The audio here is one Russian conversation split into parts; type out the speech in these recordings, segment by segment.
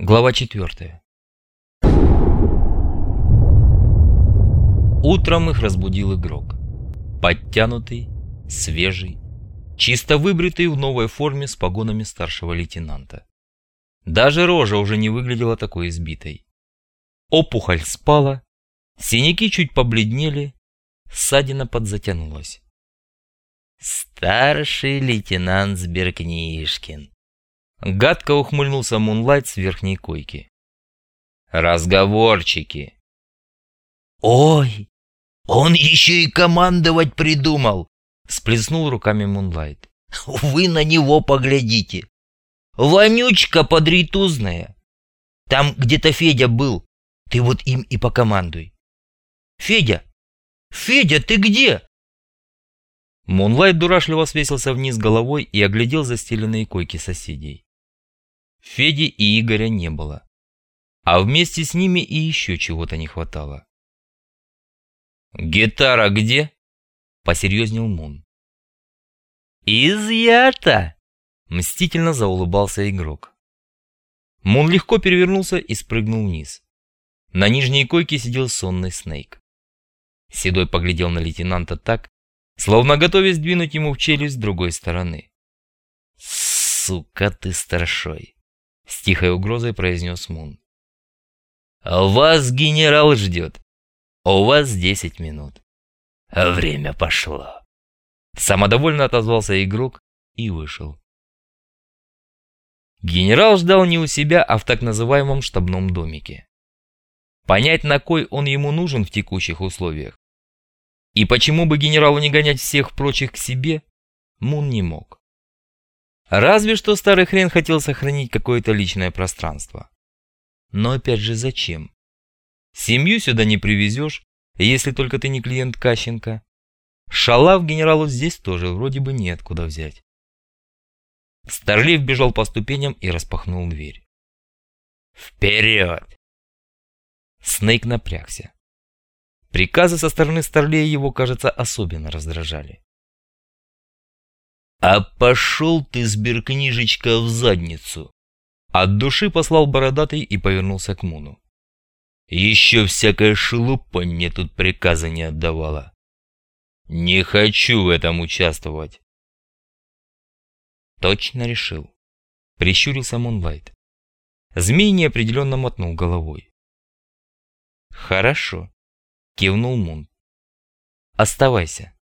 Глава 4. Утром их разбудил игрок. Подтянутый, свежий, чисто выбритый в новой форме с погонами старшего лейтенанта. Даже рожа уже не выглядела такой избитой. Опухоль спала, синяки чуть побледнели, ссадина подзатянулась. «Старший лейтенант Сберкнижкин», Гадко ухмыльнулся Мунлайт с верхней койки. «Разговорчики!» «Ой, он еще и командовать придумал!» Сплеснул руками Мунлайт. «Вы на него поглядите! Вонючка подритузная! Там где-то Федя был, ты вот им и покомандуй!» «Федя! Федя, ты где?» Мунлайт дурашливо свесился вниз головой и оглядел застеленные койки соседей. Феди и Игоря не было. А вместе с ними и еще чего-то не хватало. «Гитара где?» — посерьезнел Мун. «Изъято!» — мстительно заулыбался игрок. Мун легко перевернулся и спрыгнул вниз. На нижней койке сидел сонный Снейк. Седой поглядел на лейтенанта так, словно готовясь двинуть ему в челюсть с другой стороны. «Сука ты старшой!» С тихой угрозой произнес Мун. «Вас генерал ждет. У вас десять минут. Время пошло». Самодовольно отозвался игрок и вышел. Генерал ждал не у себя, а в так называемом штабном домике. Понять, на кой он ему нужен в текущих условиях, и почему бы генералу не гонять всех прочих к себе, Мун не мог. Разве что старый хрен хотел сохранить какое-то личное пространство. Но опять же зачем? Семью сюда не привезешь, если только ты не клиент Кащенко. Шалав генералу здесь тоже вроде бы неоткуда взять. Старлив бежал по ступеням и распахнул дверь. «Вперед!» Снейк напрягся. Приказы со стороны Старлея его, кажется, особенно раздражали. «А пошел ты, сберкнижечка, в задницу!» От души послал бородатый и повернулся к Муну. «Еще всякая шелупа мне тут приказа не отдавала. Не хочу в этом участвовать!» Точно решил. Прищурился Мунлайт. Змей неопределенно мотнул головой. «Хорошо», — кивнул Мун. «Оставайся».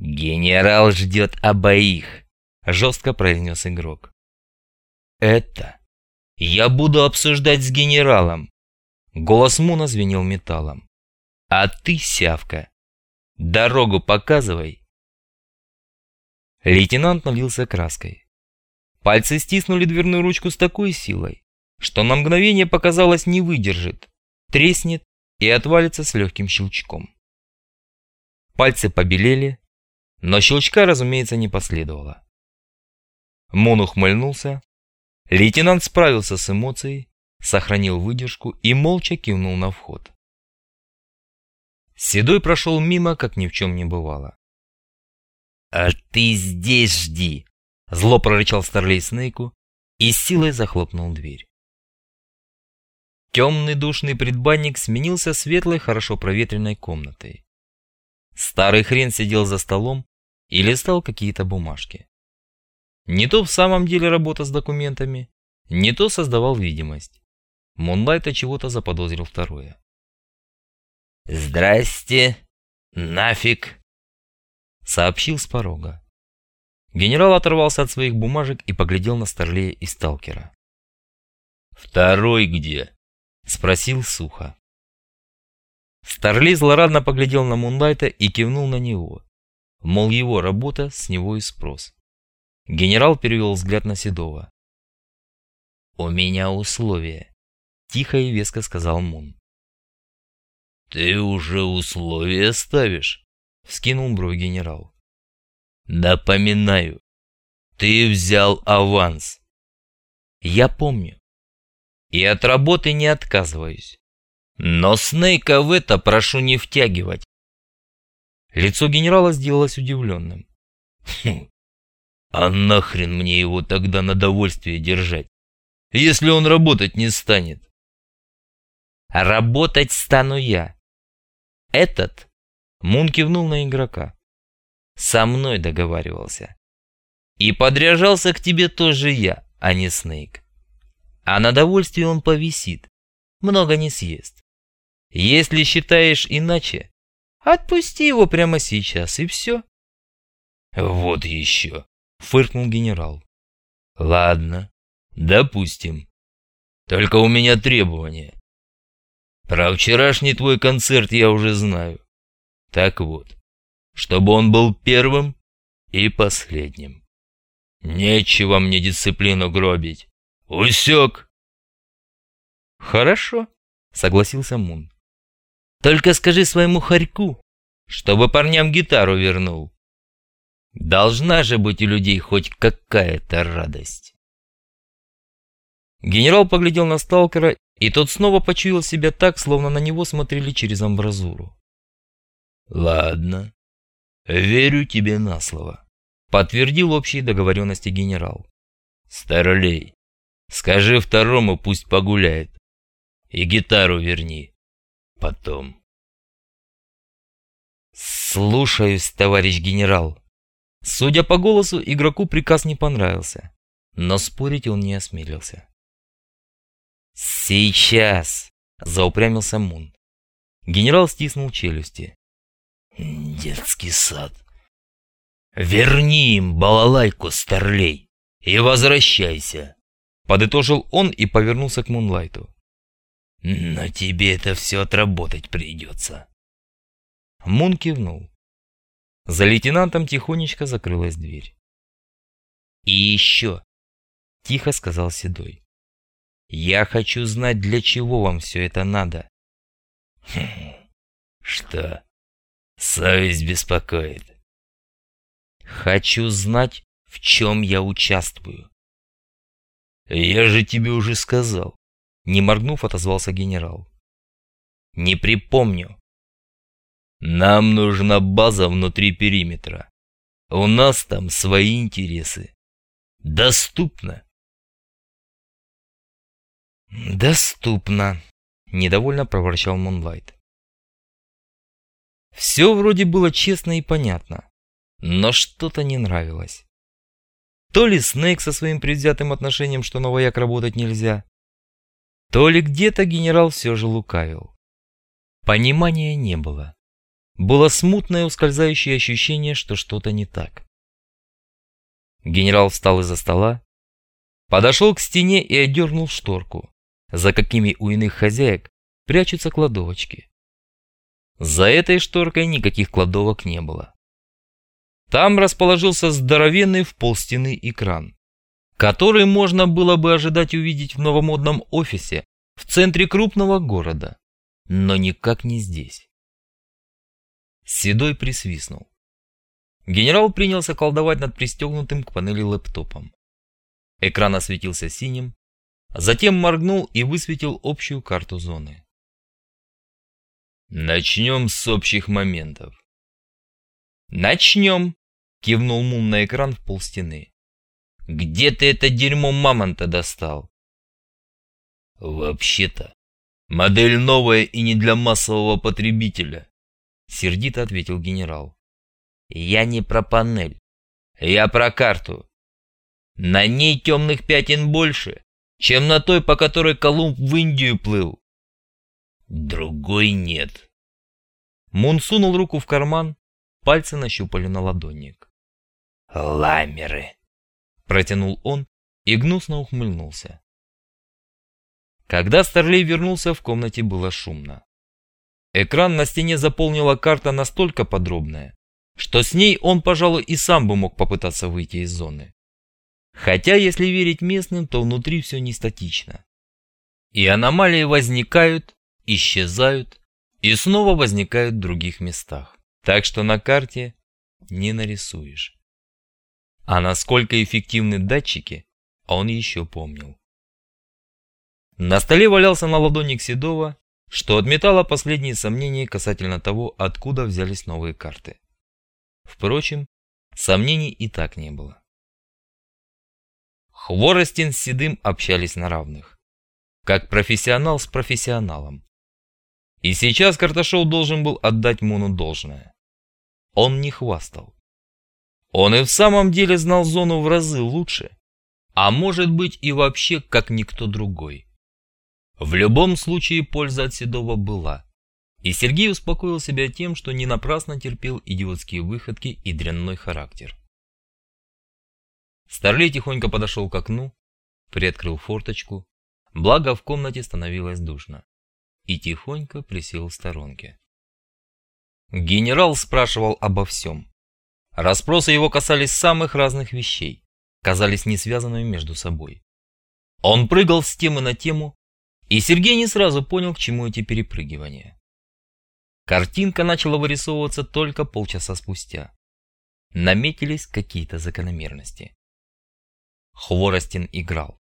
«Генерал ждет обоих», — жестко произнес игрок. «Это я буду обсуждать с генералом», — голос Муна звенел металлом. «А ты, сявка, дорогу показывай». Лейтенант налился краской. Пальцы стиснули дверную ручку с такой силой, что на мгновение показалось не выдержит, треснет и отвалится с легким щелчком. Пальцы побелели, но щелчка, разумеется, не последовало. Мун ухмыльнулся. Лейтенант справился с эмоцией, сохранил выдержку и молча кивнул на вход. Седой прошел мимо, как ни в чем не бывало. «А ты здесь жди!» Зло прорычал Старлей Снейку и силой захлопнул дверь. Темный душный предбанник сменился светлой, хорошо проветренной комнатой. Старый хрен сидел за столом и листал какие-то бумажки. Не то в самом деле работа с документами, не то создавал видимость. Мунлайта чего-то заподозрил второе. «Здрасте! Нафиг!» Сообщил с порога. Генерал оторвался от своих бумажек и поглядел на Старлея и Сталкера. «Второй где?» Спросил сухо. Старлей злорадно поглядел на Мунлайта и кивнул на него. Мол, его работа, с него и спрос. Генерал перевел взгляд на Седова. «У меня условия», — тихо и веско сказал Мун. «Ты уже условия ставишь?» — вскинул бровь генерал. «Напоминаю, ты взял аванс». «Я помню. И от работы не отказываюсь. Но Снейка в это прошу не втягивать. Лицо генерала сделалось удивленным. Хм, а нахрен мне его тогда на довольствие держать? если он работать не станет? Работать стану я. Этот, Мун кивнул на игрока, со мной договаривался. И подряжался к тебе тоже я, а не Снейк. А на довольствие он повисит, много не съест. Если считаешь иначе, отпусти его прямо сейчас, и все. Вот еще, фыркнул генерал. Ладно, допустим. Только у меня требования. Про вчерашний твой концерт я уже знаю. Так вот, чтобы он был первым и последним. Нечего мне дисциплину гробить. Усек. Хорошо, согласился Мун. Только скажи своему хорьку, чтобы парням гитару вернул. Должна же быть у людей хоть какая-то радость. Генерал поглядел на сталкера и тот снова почуял себя так, словно на него смотрели через амбразуру. «Ладно, верю тебе на слово», — подтвердил общие договоренности генерал. «Старлей, скажи второму, пусть погуляет. И гитару верни. Потом». «Слушаюсь, товарищ генерал». Судя по голосу, игроку приказ не понравился, но спорить он не осмелился. «Сейчас!» – заупрямился Мун. Генерал стиснул челюсти. «Детский сад. Верни им балалайку, старлей, и возвращайся!» Подытожил он и повернулся к Мунлайту. «Но тебе это все отработать придется». Мун кивнул. За лейтенантом тихонечко закрылась дверь. «И еще!» – тихо сказал Седой. Я хочу знать, для чего вам все это надо. Что? Совесть беспокоит. Хочу знать, в чем я участвую. Я же тебе уже сказал. Не моргнув, отозвался генерал. Не припомню. Нам нужна база внутри периметра. У нас там свои интересы. Доступно. «Доступно», — недовольно проворчал Мунлайт. Все вроде было честно и понятно, но что-то не нравилось. То ли Снейк со своим предвзятым отношением, что на вояк работать нельзя, то ли где-то генерал все же лукавил. Понимания не было. Было смутное ускользающее ощущение, что что-то не так. Генерал встал из-за стола, подошел к стене и отдернул шторку за какими у иных хозяек прячутся кладовочки. За этой шторкой никаких кладовок не было. Там расположился здоровенный в полстены экран, который можно было бы ожидать увидеть в новомодном офисе в центре крупного города, но никак не здесь. Седой присвистнул. Генерал принялся колдовать над пристегнутым к панели лэптопом. Экран осветился синим, Затем моргнул и высветил общую карту зоны. Начнем с общих моментов. Начнем, кивнул Мун на экран в полстены. Где ты это дерьмо мамонта достал? Вообще-то, модель новая и не для массового потребителя, сердито ответил генерал. Я не про панель, я про карту. На ней темных пятен больше, чем на той, по которой Колумб в Индию плыл. Другой нет. Мун сунул руку в карман, пальцы нащупали на ладонник. «Ламеры!» — протянул он и гнусно ухмыльнулся. Когда Старлей вернулся, в комнате было шумно. Экран на стене заполнила карта настолько подробная, что с ней он, пожалуй, и сам бы мог попытаться выйти из зоны. Хотя, если верить местным, то внутри все не статично. И аномалии возникают, исчезают и снова возникают в других местах. Так что на карте не нарисуешь. А насколько эффективны датчики, он еще помнил. На столе валялся наладонник Седова, что отметало последние сомнения касательно того, откуда взялись новые карты. Впрочем, сомнений и так не было. Хворостин с Седым общались на равных. Как профессионал с профессионалом. И сейчас Карташов должен был отдать Муну должное. Он не хвастал. Он и в самом деле знал зону в разы лучше, а может быть и вообще как никто другой. В любом случае польза от Седова была, и Сергей успокоил себя тем, что не напрасно терпел идиотские выходки и дрянной характер. Старлей тихонько подошел к окну, приоткрыл форточку, благо в комнате становилось душно, и тихонько присел в сторонке. Генерал спрашивал обо всем. Расспросы его касались самых разных вещей, казались не связанными между собой. Он прыгал с темы на тему, и Сергей не сразу понял, к чему эти перепрыгивания. Картинка начала вырисовываться только полчаса спустя. Наметились какие-то закономерности. Хворостин играл.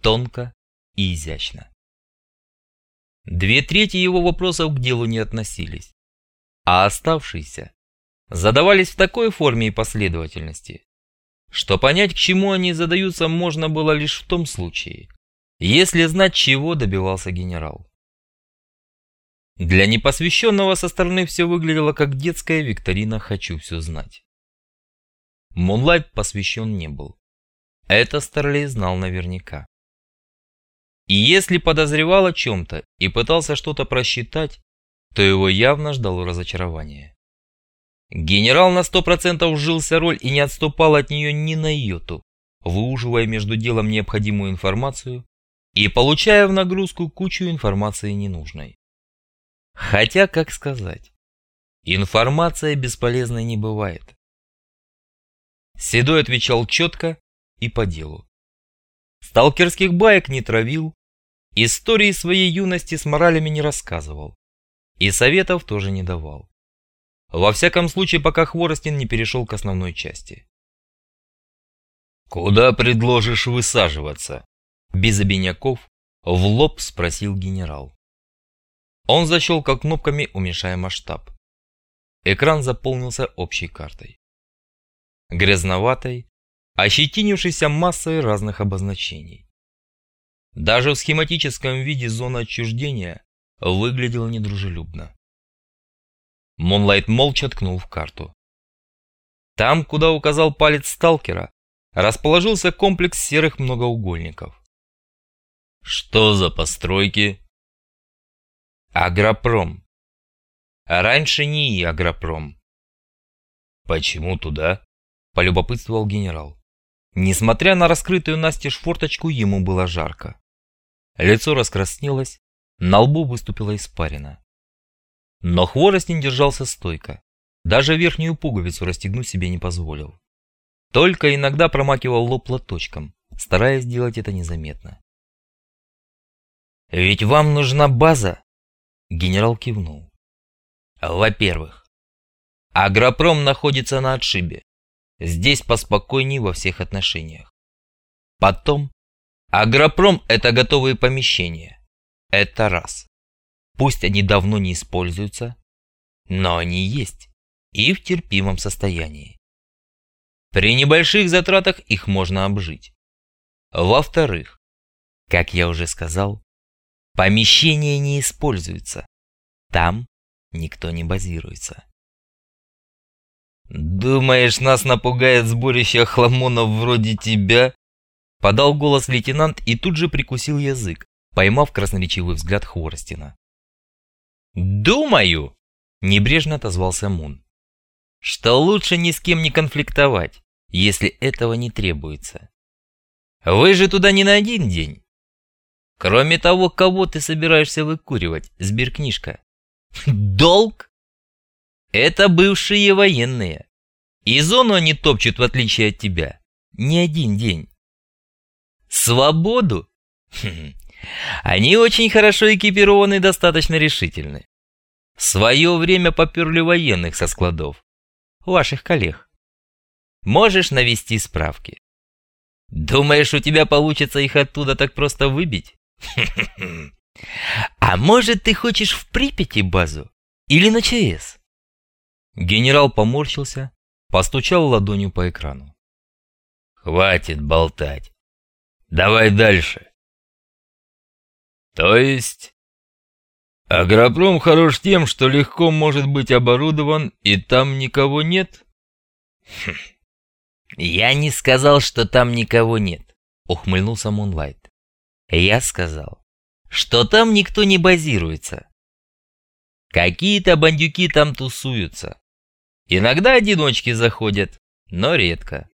Тонко и изящно. Две трети его вопросов к делу не относились, а оставшиеся задавались в такой форме и последовательности, что понять, к чему они задаются, можно было лишь в том случае, если знать, чего добивался генерал. Для непосвященного со стороны все выглядело как детская викторина «Хочу все знать». Мунлайт посвящен не был. Это Старлей знал наверняка. И если подозревал о чем-то и пытался что-то просчитать, то его явно ждало разочарование. Генерал на сто процентов вжился роль и не отступал от нее ни на йоту, выуживая между делом необходимую информацию и получая в нагрузку кучу информации ненужной. Хотя, как сказать, информация бесполезной не бывает. Седой отвечал четко и по делу. Сталкерских баек не травил, истории своей юности с моралями не рассказывал и советов тоже не давал. Во всяком случае, пока Хворостин не перешел к основной части. «Куда предложишь высаживаться?» Без обиняков в лоб спросил генерал. Он защелкал кнопками, уменьшая масштаб. Экран заполнился общей картой. Грязноватой, ощетинившейся массой разных обозначений. Даже в схематическом виде зона отчуждения выглядела недружелюбно. Монлайт молча ткнул в карту. Там, куда указал палец сталкера, расположился комплекс серых многоугольников. «Что за постройки?» «Агропром. Раньше не и Агропром». «Почему туда?» – полюбопытствовал генерал. Несмотря на раскрытую настежь форточку, ему было жарко. Лицо раскраснелось, на лбу выступила испарина. Но Хворостин держался стойко. Даже верхнюю пуговицу расстегнуть себе не позволил. Только иногда промакивал лоб платочком, стараясь сделать это незаметно. «Ведь вам нужна база?» Генерал кивнул. «Во-первых, Агропром находится на отшибе. Здесь поспокойней во всех отношениях. Потом, Агропром – это готовые помещения. Это раз. Пусть они давно не используются, но они есть и в терпимом состоянии. При небольших затратах их можно обжить. Во-вторых, как я уже сказал, помещения не используются. Там никто не базируется. «Думаешь, нас напугает сборище хламонов вроде тебя?» Подал голос лейтенант и тут же прикусил язык, поймав красноречивый взгляд Хворостина. «Думаю!» – небрежно отозвался Мун. «Что лучше ни с кем не конфликтовать, если этого не требуется. Вы же туда не на один день. Кроме того, кого ты собираешься выкуривать, сберкнижка? Долг? Это бывшие военные. И зону они топчут, в отличие от тебя. Не один день. Свободу? Хм. Они очень хорошо экипированы и достаточно решительны. В свое время поперли военных со складов. Ваших коллег. Можешь навести справки. Думаешь, у тебя получится их оттуда так просто выбить? А может, ты хочешь в Припяти базу? Или на ЧС? Генерал поморщился, постучал ладонью по экрану. «Хватит болтать. Давай дальше. То есть... Агропром хорош тем, что легко может быть оборудован, и там никого нет? Хм. Я не сказал, что там никого нет, ухмыльнулся Мунлайт. Я сказал, что там никто не базируется. Какие-то бандюки там тусуются. Иногда одиночки заходят, но редко.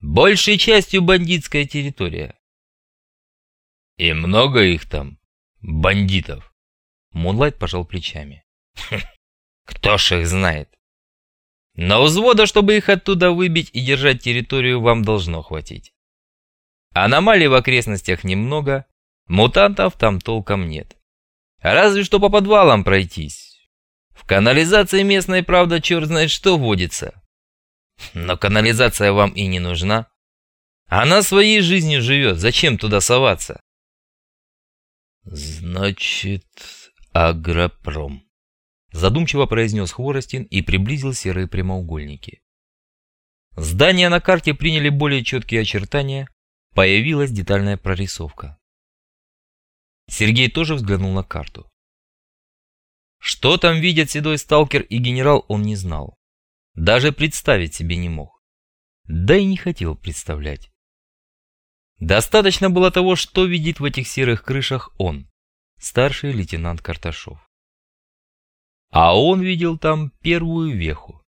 Большей частью бандитская территория. И много их там, бандитов. Мунлайт пожал плечами. «Хм, кто ж их знает? Но взвода, чтобы их оттуда выбить и держать территорию, вам должно хватить. Аномалий в окрестностях немного, мутантов там толком нет. Разве что по подвалам пройтись. В канализации местной, правда, черт знает что водится. Но канализация вам и не нужна. Она своей жизнью живет, зачем туда соваться? Значит, агропром. Задумчиво произнес Хворостин и приблизил серые прямоугольники. Здания на карте приняли более четкие очертания, появилась детальная прорисовка. Сергей тоже взглянул на карту. Что там видят седой сталкер и генерал, он не знал. Даже представить себе не мог. Да и не хотел представлять. Достаточно было того, что видит в этих серых крышах он, старший лейтенант Карташов. А он видел там первую веху.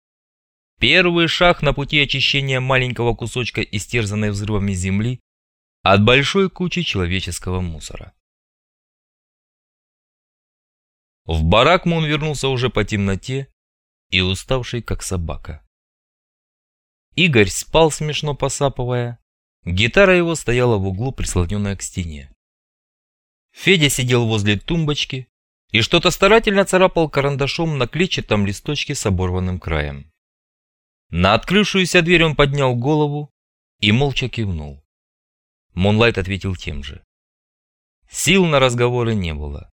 Первый шаг на пути очищения маленького кусочка истерзанной взрывами земли от большой кучи человеческого мусора. В барак Мун вернулся уже по темноте и уставший, как собака. Игорь спал, смешно посапывая. Гитара его стояла в углу, прислоненная к стене. Федя сидел возле тумбочки и что-то старательно царапал карандашом на клетчатом листочке с оборванным краем. На открывшуюся дверь он поднял голову и молча кивнул. Монлайт ответил тем же. Сил на разговоры не было.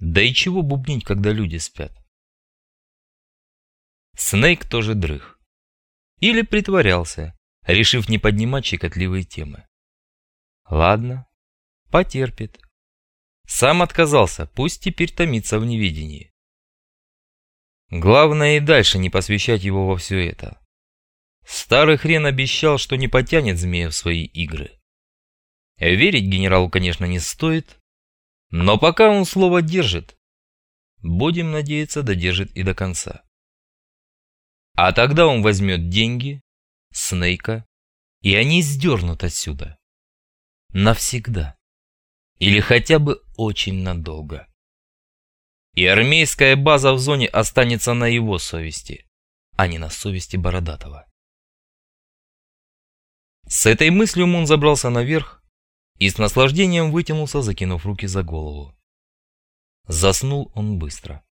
Да и чего бубнить, когда люди спят? Снейк тоже дрых. Или притворялся, решив не поднимать щекотливые темы. Ладно, потерпит. Сам отказался, пусть теперь томится в невидении. Главное и дальше не посвящать его во все это. Старый хрен обещал, что не потянет змея в свои игры. Верить генералу, конечно, не стоит, но пока он слово держит, будем надеяться, додержит и до конца. А тогда он возьмет деньги, Снейка, и они сдернут отсюда. Навсегда. Или хотя бы очень надолго. И армейская база в зоне останется на его совести, а не на совести Бородатого. С этой мыслью Мун забрался наверх и с наслаждением вытянулся, закинув руки за голову. Заснул он быстро.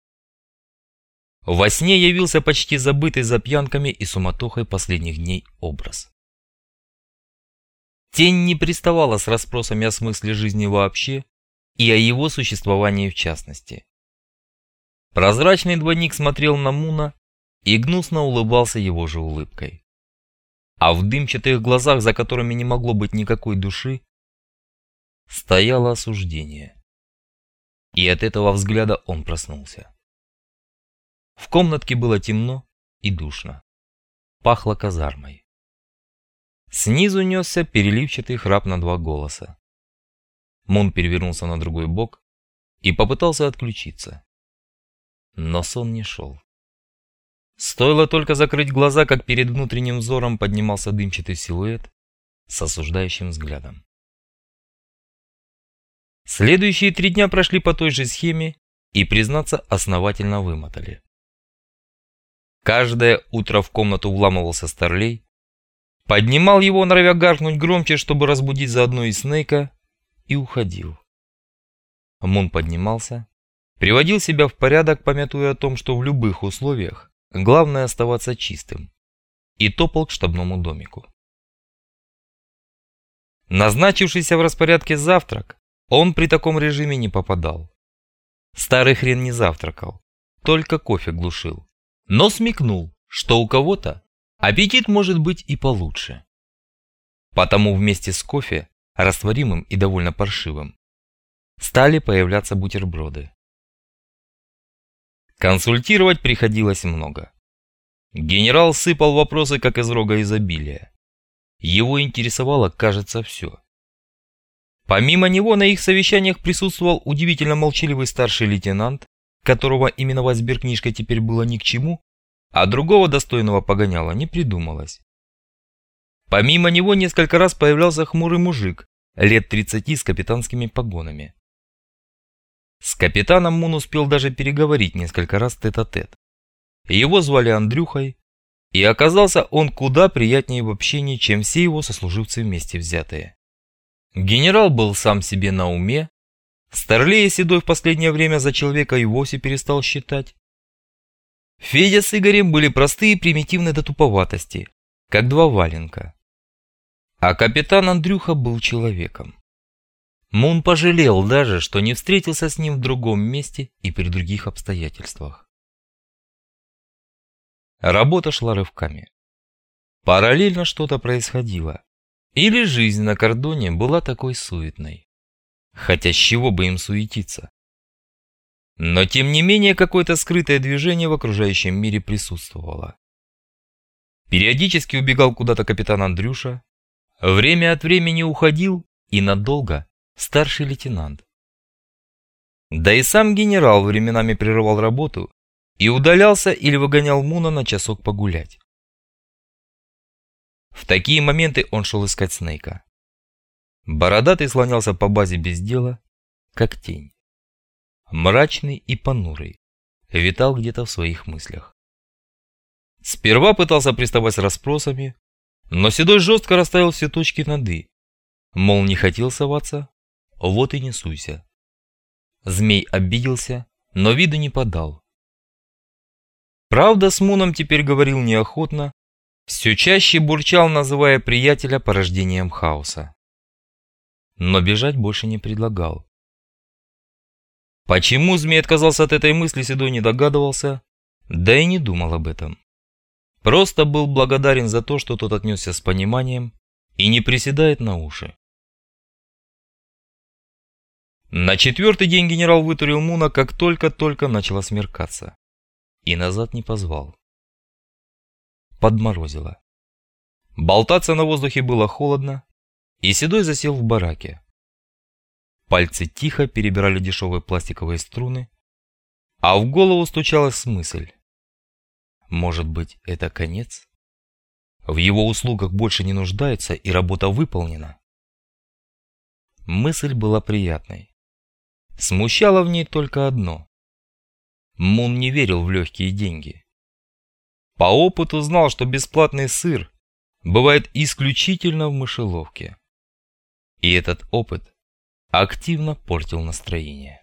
Во сне явился почти забытый за пьянками и суматохой последних дней образ. Тень не приставала с расспросами о смысле жизни вообще и о его существовании в частности. Прозрачный двойник смотрел на Муна и гнусно улыбался его же улыбкой. А в дымчатых глазах, за которыми не могло быть никакой души, стояло осуждение. И от этого взгляда он проснулся. В комнатке было темно и душно. Пахло казармой. Снизу несся переливчатый храп на два голоса. Мун перевернулся на другой бок и попытался отключиться. Но сон не шел. Стоило только закрыть глаза, как перед внутренним взором поднимался дымчатый силуэт с осуждающим взглядом. Следующие три дня прошли по той же схеме и, признаться, основательно вымотали. Каждое утро в комнату вламывался Старлей, поднимал его, норовя гаркнуть громче, чтобы разбудить заодно и Снейка, и уходил. Мун поднимался, приводил себя в порядок, помятуя о том, что в любых условиях главное оставаться чистым, и топал к штабному домику. Назначившийся в распорядке завтрак, он при таком режиме не попадал. Старый хрен не завтракал, только кофе глушил но смекнул, что у кого-то аппетит может быть и получше. Потому вместе с кофе растворимым и довольно паршивым, стали появляться бутерброды. Консультировать приходилось много. Генерал сыпал вопросы, как из рога изобилия. Его интересовало, кажется, все. Помимо него на их совещаниях присутствовал удивительно молчаливый старший лейтенант, которого именовать сберкнижкой теперь было ни к чему, а другого достойного погоняла не придумалось. Помимо него несколько раз появлялся хмурый мужик, лет 30 с капитанскими погонами. С капитаном Мун успел даже переговорить несколько раз тет-а-тет. -тет. Его звали Андрюхой, и оказался он куда приятнее в общении, чем все его сослуживцы вместе взятые. Генерал был сам себе на уме, Старлея Седой в последнее время за человека и вовсе перестал считать. Федя с Игорем были простые и примитивны до туповатости, как два валенка. А капитан Андрюха был человеком. Мун пожалел даже, что не встретился с ним в другом месте и при других обстоятельствах. Работа шла рывками. Параллельно что-то происходило. Или жизнь на кордоне была такой суетной. Хотя с чего бы им суетиться? Но тем не менее какое-то скрытое движение в окружающем мире присутствовало. Периодически убегал куда-то капитан Андрюша, время от времени уходил и надолго старший лейтенант. Да и сам генерал временами прерывал работу и удалялся или выгонял Муна на часок погулять. В такие моменты он шел искать Снейка. Бородатый слонялся по базе без дела, как тень. Мрачный и понурый, витал где-то в своих мыслях. Сперва пытался приставать с расспросами, но Седой жестко расставил все точки над «и». Мол, не хотел соваться, вот и не суйся. Змей обиделся, но виду не подал. Правда, с Муном теперь говорил неохотно, все чаще бурчал, называя приятеля порождением хаоса. Но бежать больше не предлагал. Почему змей отказался от этой мысли, Седой не догадывался, да и не думал об этом. Просто был благодарен за то, что тот отнесся с пониманием и не приседает на уши. На четвертый день генерал вытурил Муна, как только-только начало смеркаться. И назад не позвал. Подморозило. Болтаться на воздухе было холодно, и Седой засел в бараке. Пальцы тихо перебирали дешевые пластиковые струны, а в голову стучалась мысль. Может быть, это конец? В его услугах больше не нуждается и работа выполнена. Мысль была приятной. Смущало в ней только одно. Мун не верил в легкие деньги. По опыту знал, что бесплатный сыр бывает исключительно в мышеловке. И этот опыт активно портил настроение.